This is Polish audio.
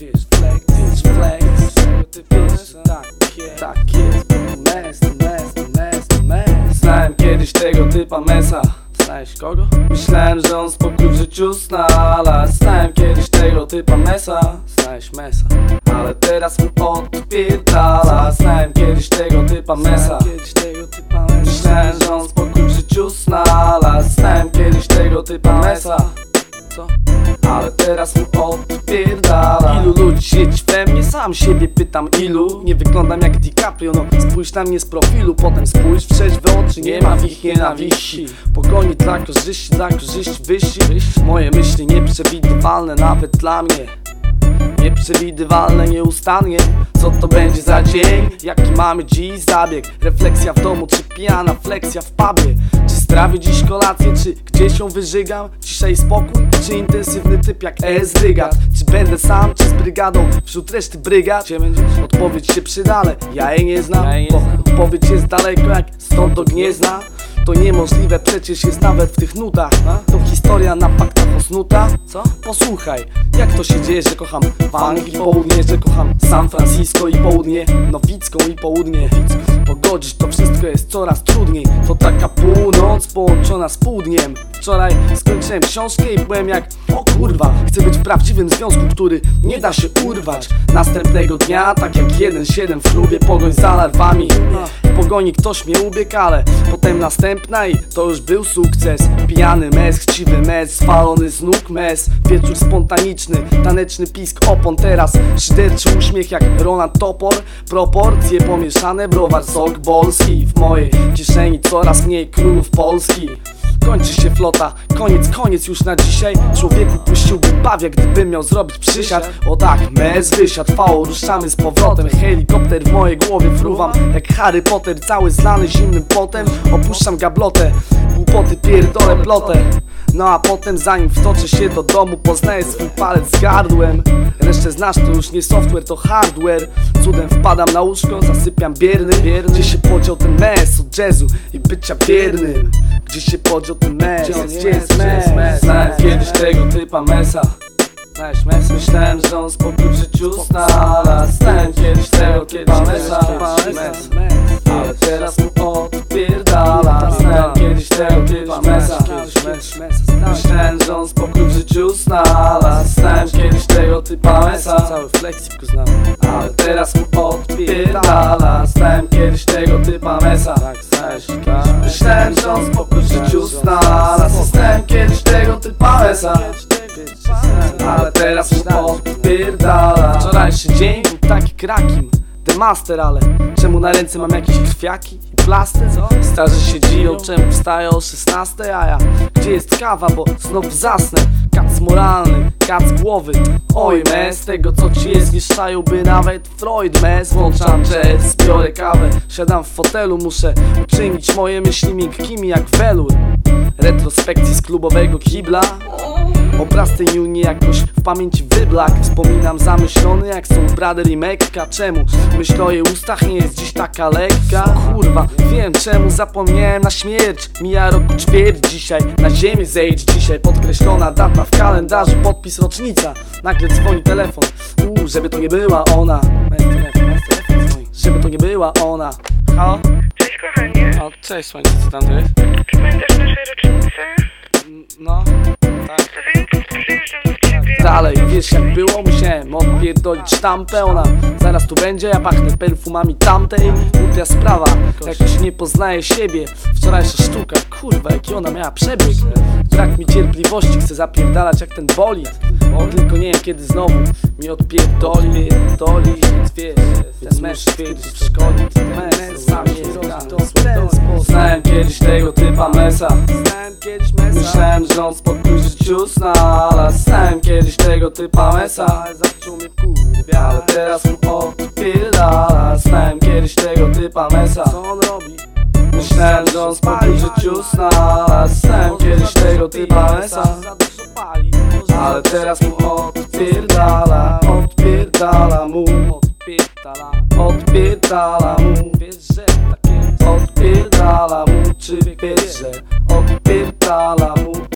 Wiesz, flex, wiesz, flex Ty wiesz, jest Mes, mes, mes, mes Znałem kiedyś tego typa mesa. Znałeś kogo? Myślałem, że on spokój w życiu znalazł. Znałem kiedyś tego typa mesa. Znałeś mesa. Ale teraz mu odpierdala. Znałem kiedyś tego typa mesa. Myślałem, że on spokój w życiu znalazł. Znałem kiedyś tego typa mesa Sam siebie pytam ilu Nie wyglądam jak DiCaprio, no spójrz na mnie z profilu Potem spójrz w trzeźwe oczy, nie ma w ich nienawiści Pogoni dla korzyści, dla korzyści wyżsi Moje myśli nieprzewidywalne nawet dla mnie Nieprzewidywalne nieustannie Co to będzie za dzień? Jaki mamy dziś zabieg? Refleksja w domu czy pijana fleksja w pubie? Strawię dziś kolację, czy gdzieś ją wyżygam? Dzisiaj spokój, czy intensywny typ jak S. Rygat? Czy będę sam, czy z brygadą wśród reszty brygad? Gdzie będziesz? Odpowiedź się przydale, ja jej nie znam Bo odpowiedź jest daleko jak stąd do Gniezna to niemożliwe, przecież jest nawet w tych nutach To historia na faktach osnuta Co? Posłuchaj, jak to się dzieje, że kocham funk i południe Że kocham San Francisco i południe Nowicką i południe To wszystko jest coraz trudniej. To taka północ połączona z południem. Wczoraj skończyłem książkę i byłem jak O kurwa, chcę być w prawdziwym związku, który nie da się urwać. Następnego dnia, tak jak jeden siedem w klubie Pogoń za larwami pogoni ktoś mnie ubiegł, ale potem następna i to już był sukces. Pijany mes, chciwy mes, spalony z nóg mes Wieczór spontaniczny, taneczny pisk opon. Teraz szyderczy uśmiech jak Ronald Topor. Proporcje pomieszane, browar sok bolski W mojej kieszeni coraz mniej królów Polski. Kończy się flota, koniec, koniec już na dzisiaj. Człowieku puściłby bawię, gdybym miał zrobić przysiad. O tak, mes wysiadł, fało, ruszamy z powrotem. Helikopter w mojej głowie fruwam Jak Harry Potter, cały zlany zimnym potem. Opuszczam gablotę, głupoty pierdolę plotę. No a potem zanim wtoczę się do domu Poznaję swój palec z gardłem. Resztę znasz, to już nie software, to hardware. Cudem wpadam na łóżko, zasypiam bierny. Gdzie się podział ten mes od jazzu i bycia biernym? Gdzie się podział ten mes, gdzie jest mes Znałem kiedyś tego typa mesa? Myślałem, że on spokój w życiu znalazł. Znałem kiedyś tego typa mesa Ale teraz mu znam Ale teraz mu odpierdala Znałem kiedyś tego typa mesa. Myślałem, że on spokój w życiu znalazł. kiedyś tego typa mesa. Ale teraz mu odpierdala Wczorajszy dzień był taki krakim. The Master, ale czemu na ręce mam jakieś krwiaki i plaster? Starzy się dziją, czemu wstają o 16, a ja? Gdzie jest kawa, bo znowu zasnę. Kac moralny, kac głowy. Oj mes, tego co ci jest niszczająby nawet Freud mes Włączam jazz, biorę kawę Siadam w fotelu, muszę uczynić moje myśli miękkimi jak welur. Retrospekcji z klubowego kibla Obraz tej Unii jakoś w pamięci wyblak. Wspominam zamyślony jak są Brother i Mekka Czemu myśl o jej ustach nie jest dziś taka lekka? Kurwa, wiem czemu zapomniałem na śmierć. Mija roku ćwierć dzisiaj, na ziemię zejdź. Dzisiaj Podkreślona data w kalendarzu, podpis rocznica. Nagle dzwoni telefon, uuu, żeby to nie była ona. Żeby to nie była ona. Halo? Cześć kochanie, O, cześć słońce, co tam to jest? czy pamiętasz nasze rocznice? No, tak ciebie. Dalej, wiesz jak było? Musiałem odpierdolić sztampę Ona zaraz tu będzie, ja pachnę perfumami tamtej Głupia sprawa, jakoś nie poznaję siebie Wczorajsza sztuka, kurwa jaki ona miała przebieg Brak mi cierpliwości, chcę zapierdalać jak ten bolid O, tylko nie kiedy znowu mi odpierdoli Pierdoli, więc wiesz, ten mecz twierdzić w szkole Ten mecz sam ten sposób Znałem kiedyś tego typa mesa. Myślałem, że on spokój w życiu znalazł Znałem kiedyś tego typa mesa. Zaczął mnie kurwia Ale teraz mu odpierdala Znałem kiedyś tego typa mesa. Co on robi? Myślałem, że on w życiu znalazł Znałem kiedyś tego typa mesa ale teraz mu odpierdala Odpierdala mu. Odpierdala. Odpierdala mu. Odpierdala mu Czy wiesz, że